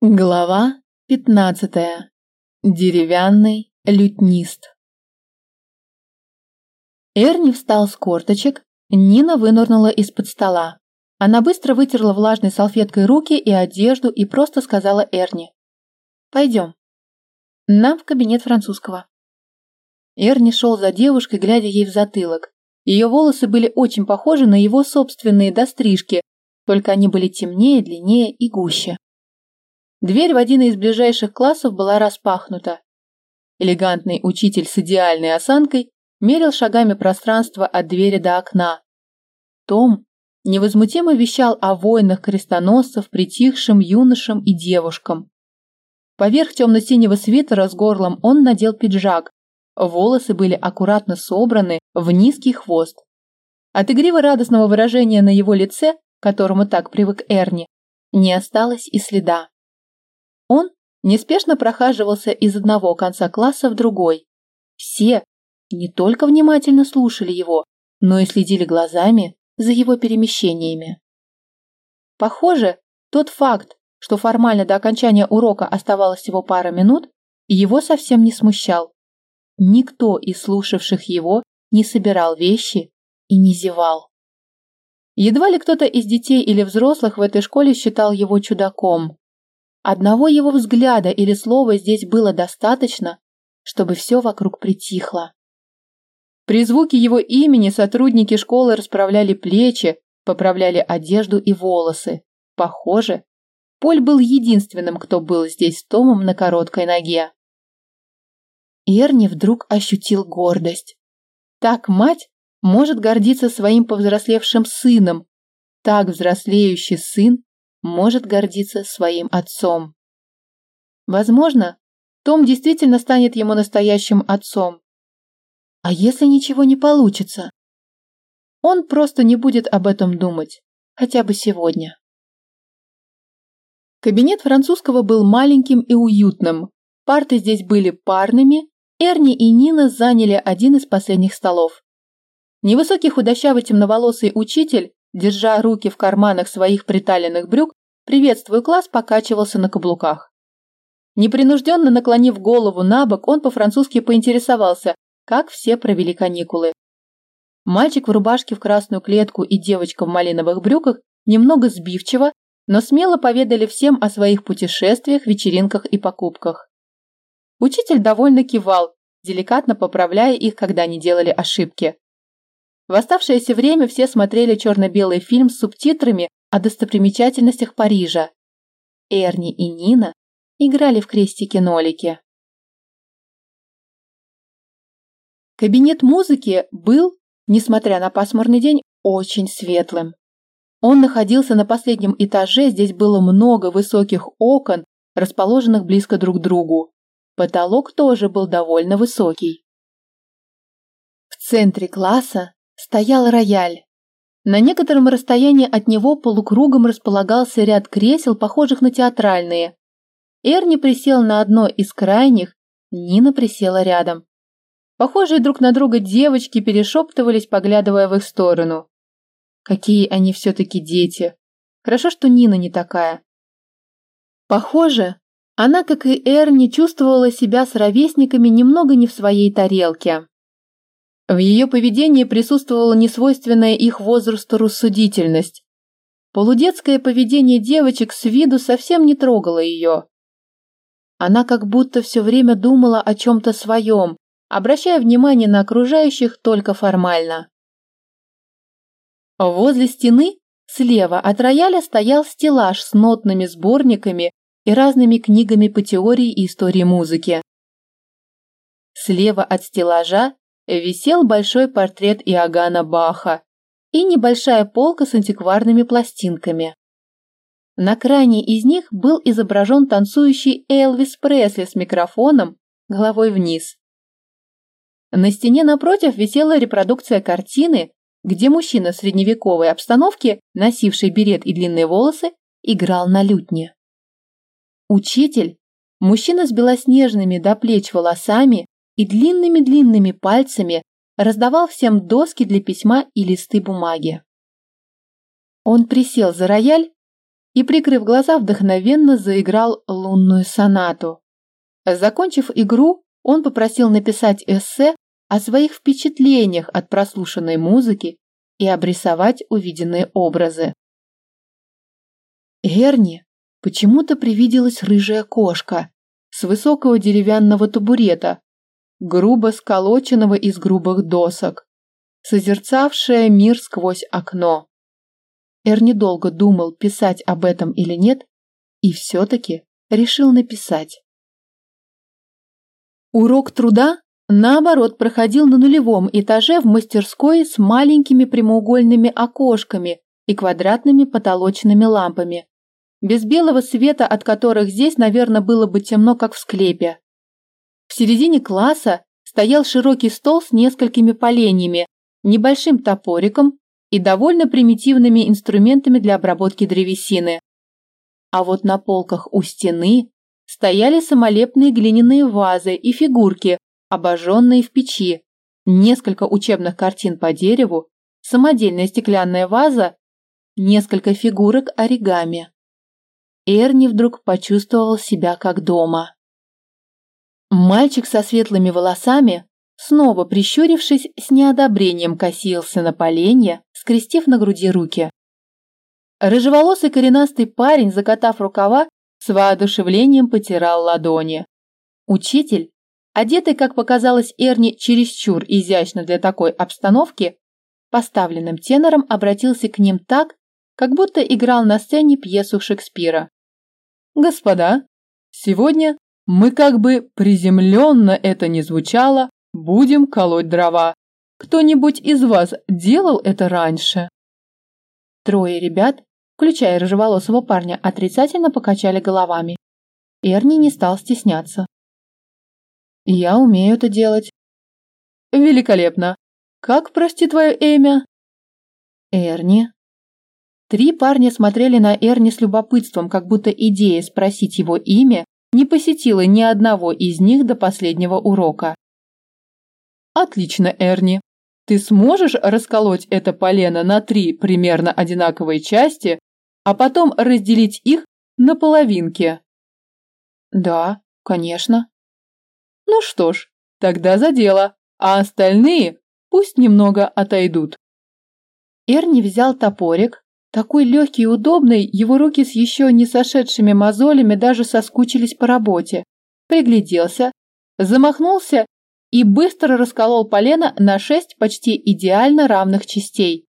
Глава пятнадцатая. Деревянный лютнист. Эрни встал с корточек, Нина вынырнула из-под стола. Она быстро вытерла влажной салфеткой руки и одежду и просто сказала Эрни. «Пойдем. Нам в кабинет французского». Эрни шел за девушкой, глядя ей в затылок. Ее волосы были очень похожи на его собственные до стрижки, только они были темнее, длиннее и гуще. Дверь в один из ближайших классов была распахнута. Элегантный учитель с идеальной осанкой мерил шагами пространство от двери до окна. Том невозмутимо вещал о воинах крестоносцев, притихшим юношам и девушкам. Поверх темно-синего свитера с горлом он надел пиджак. Волосы были аккуратно собраны в низкий хвост. От игриво радостного выражения на его лице, к которому так привык Эрни, не осталось и следа. Он неспешно прохаживался из одного конца класса в другой. Все не только внимательно слушали его, но и следили глазами за его перемещениями. Похоже, тот факт, что формально до окончания урока оставалось всего пара минут, его совсем не смущал. Никто из слушавших его не собирал вещи и не зевал. Едва ли кто-то из детей или взрослых в этой школе считал его чудаком. Одного его взгляда или слова здесь было достаточно, чтобы все вокруг притихло. При звуке его имени сотрудники школы расправляли плечи, поправляли одежду и волосы. Похоже, Поль был единственным, кто был здесь с Томом на короткой ноге. Эрни вдруг ощутил гордость. Так мать может гордиться своим повзрослевшим сыном, так взрослеющий сын может гордиться своим отцом. Возможно, Том действительно станет ему настоящим отцом. А если ничего не получится? Он просто не будет об этом думать, хотя бы сегодня. Кабинет французского был маленьким и уютным. Парты здесь были парными, Эрни и Нина заняли один из последних столов. Невысокий худощавый темноволосый учитель держа руки в карманах своих приталенных брюк, приветствуя класс, покачивался на каблуках. Непринужденно наклонив голову на бок, он по-французски поинтересовался, как все провели каникулы. Мальчик в рубашке в красную клетку и девочка в малиновых брюках немного сбивчиво, но смело поведали всем о своих путешествиях, вечеринках и покупках. Учитель довольно кивал, деликатно поправляя их, когда они делали ошибки. В оставшееся время все смотрели черно-белый фильм с субтитрами о достопримечательностях Парижа. Эрни и Нина играли в крестики-нолики. Кабинет музыки был, несмотря на пасмурный день, очень светлым. Он находился на последнем этаже, здесь было много высоких окон, расположенных близко друг к другу. Потолок тоже был довольно высокий. В центре класса стоял рояль. На некотором расстоянии от него полукругом располагался ряд кресел, похожих на театральные. Эрни присел на одно из крайних, Нина присела рядом. Похожие друг на друга девочки перешептывались, поглядывая в их сторону. Какие они все-таки дети. Хорошо, что Нина не такая. Похоже, она, как и Эрни, чувствовала себя с ровесниками немного не в своей тарелке. В ее поведении присутствовала несвойственная их возрасту рассудительность. Полудетское поведение девочек с виду совсем не трогало ее. Она как будто все время думала о чем-то своем, обращая внимание на окружающих только формально. Возле стены, слева от рояля, стоял стеллаж с нотными сборниками и разными книгами по теории и истории музыки. Слева от стеллажа висел большой портрет Иоганна Баха и небольшая полка с антикварными пластинками. На крайней из них был изображен танцующий Элвис Пресли с микрофоном головой вниз. На стене напротив висела репродукция картины, где мужчина в средневековой обстановке, носивший берет и длинные волосы, играл на лютне. Учитель, мужчина с белоснежными до плеч волосами, и длинными-длинными пальцами раздавал всем доски для письма и листы бумаги. Он присел за рояль и, прикрыв глаза, вдохновенно заиграл лунную сонату. Закончив игру, он попросил написать эссе о своих впечатлениях от прослушанной музыки и обрисовать увиденные образы. Эрни почему-то привиделась рыжая кошка с высокого деревянного табурета, грубо сколоченного из грубых досок, созерцавшая мир сквозь окно. Эрни долго думал, писать об этом или нет, и все-таки решил написать. Урок труда, наоборот, проходил на нулевом этаже в мастерской с маленькими прямоугольными окошками и квадратными потолочными лампами, без белого света, от которых здесь, наверное, было бы темно, как в склепе. Середине класса стоял широкий стол с несколькими поленьями, небольшим топориком и довольно примитивными инструментами для обработки древесины. А вот на полках у стены стояли самолепные глиняные вазы и фигурки, обожженные в печи, несколько учебных картин по дереву, самодельная стеклянная ваза, несколько фигурок оригами. Эрни вдруг почувствовал себя как дома. Мальчик со светлыми волосами, снова прищурившись, с неодобрением косился на поленье, скрестив на груди руки. Рыжеволосый коренастый парень, закатав рукава, с воодушевлением потирал ладони. Учитель, одетый, как показалось Эрни, чересчур изящно для такой обстановки, поставленным тенором обратился к ним так, как будто играл на сцене пьесу Шекспира. «Господа, сегодня мы как бы приземленно это не звучало, будем колоть дрова. Кто-нибудь из вас делал это раньше?» Трое ребят включая рыжеволосого парня, отрицательно покачали головами. Эрни не стал стесняться. «Я умею это делать». «Великолепно! Как, прости, твое имя?» «Эрни». Три парня смотрели на Эрни с любопытством, как будто идея спросить его имя не посетила ни одного из них до последнего урока. «Отлично, Эрни. Ты сможешь расколоть это полено на три примерно одинаковые части а потом разделить их на половинки. Да, конечно. Ну что ж, тогда за дело, а остальные пусть немного отойдут. Эрни взял топорик, такой легкий и удобный, его руки с еще не сошедшими мозолями даже соскучились по работе. Пригляделся, замахнулся и быстро расколол полено на шесть почти идеально равных частей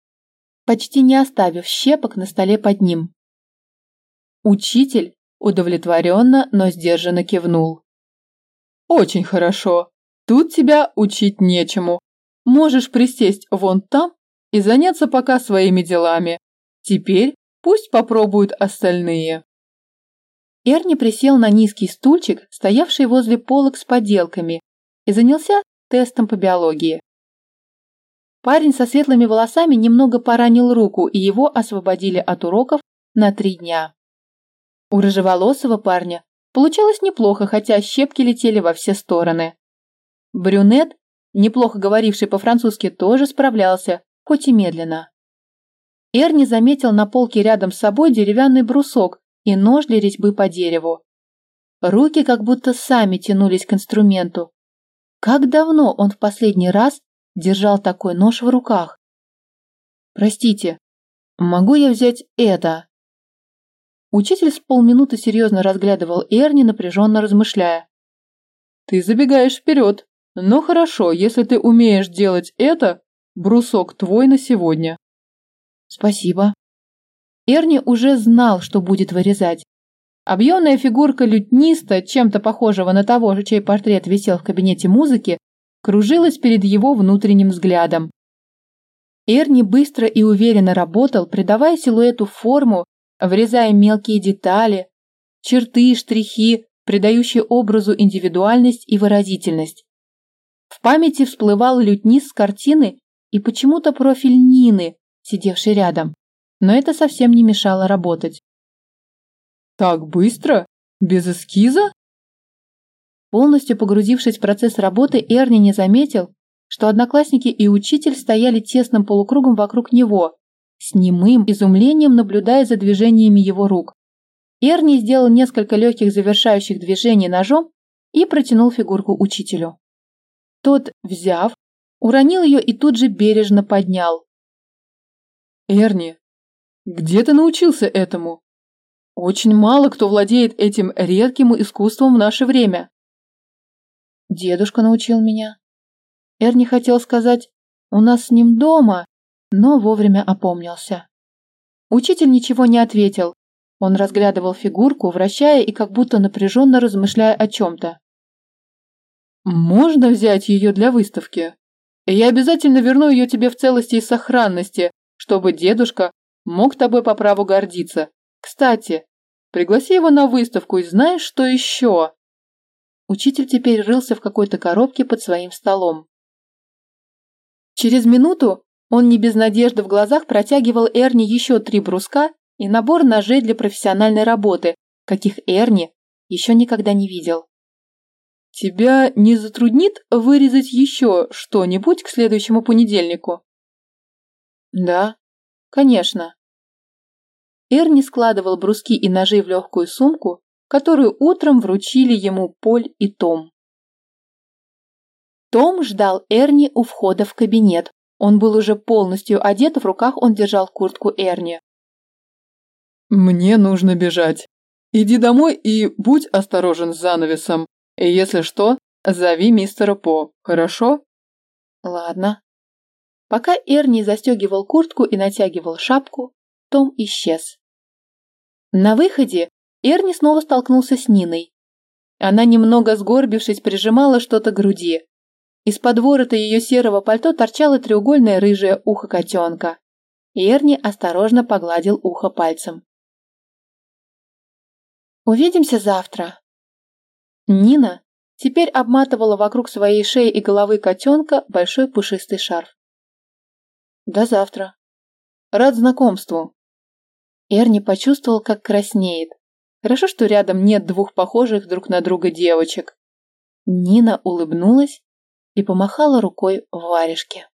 почти не оставив щепок на столе под ним. Учитель удовлетворенно, но сдержанно кивнул. «Очень хорошо. Тут тебя учить нечему. Можешь присесть вон там и заняться пока своими делами. Теперь пусть попробуют остальные». Эрни присел на низкий стульчик, стоявший возле полок с поделками, и занялся тестом по биологии. Парень со светлыми волосами немного поранил руку, и его освободили от уроков на три дня. У рыжеволосого парня получалось неплохо, хотя щепки летели во все стороны. Брюнет, неплохо говоривший по-французски, тоже справлялся, хоть и медленно. Эрни заметил на полке рядом с собой деревянный брусок и нож для резьбы по дереву. Руки как будто сами тянулись к инструменту. Как давно он в последний раз держал такой нож в руках. «Простите, могу я взять это?» Учитель с полминуты серьезно разглядывал Эрни, напряженно размышляя. «Ты забегаешь вперед, но хорошо, если ты умеешь делать это, брусок твой на сегодня». «Спасибо». Эрни уже знал, что будет вырезать. Объемная фигурка лютниста, чем-то похожего на того, чей портрет висел в кабинете музыки, кружилась перед его внутренним взглядом. Эрни быстро и уверенно работал, придавая силуэту форму, врезая мелкие детали, черты и штрихи, придающие образу индивидуальность и выразительность. В памяти всплывал лютнист с картины и почему-то профиль Нины, сидевшей рядом, но это совсем не мешало работать. «Так быстро? Без эскиза?» Полностью погрузившись в процесс работы, Эрни не заметил, что одноклассники и учитель стояли тесным полукругом вокруг него, с немым изумлением наблюдая за движениями его рук. Эрни сделал несколько легких завершающих движений ножом и протянул фигурку учителю. Тот, взяв, уронил ее и тут же бережно поднял. «Эрни, где ты научился этому? Очень мало кто владеет этим редким искусством в наше время». «Дедушка научил меня». Эрни хотел сказать «у нас с ним дома», но вовремя опомнился. Учитель ничего не ответил. Он разглядывал фигурку, вращая и как будто напряженно размышляя о чем-то. «Можно взять ее для выставки? Я обязательно верну ее тебе в целости и сохранности, чтобы дедушка мог тобой по праву гордиться. Кстати, пригласи его на выставку и знаешь, что еще?» Учитель теперь рылся в какой-то коробке под своим столом. Через минуту он не без надежды в глазах протягивал Эрни еще три бруска и набор ножей для профессиональной работы, каких Эрни еще никогда не видел. «Тебя не затруднит вырезать еще что-нибудь к следующему понедельнику?» «Да, конечно». Эрни складывал бруски и ножи в легкую сумку, которую утром вручили ему Поль и Том. Том ждал Эрни у входа в кабинет, он был уже полностью одет, в руках он держал куртку Эрни. «Мне нужно бежать. Иди домой и будь осторожен с занавесом. И если что, зови мистера По, хорошо?» «Ладно». Пока Эрни застегивал куртку и натягивал шапку, том исчез. На выходе Эрни снова столкнулся с Ниной. Она, немного сгорбившись, прижимала что-то к груди. Из-под ворота ее серого пальто торчало треугольное рыжее ухо котенка. Эрни осторожно погладил ухо пальцем. «Увидимся завтра». Нина теперь обматывала вокруг своей шеи и головы котенка большой пушистый шарф. «До завтра. Рад знакомству». Эрни почувствовал, как краснеет. Хорошо, что рядом нет двух похожих друг на друга девочек. Нина улыбнулась и помахала рукой варежке.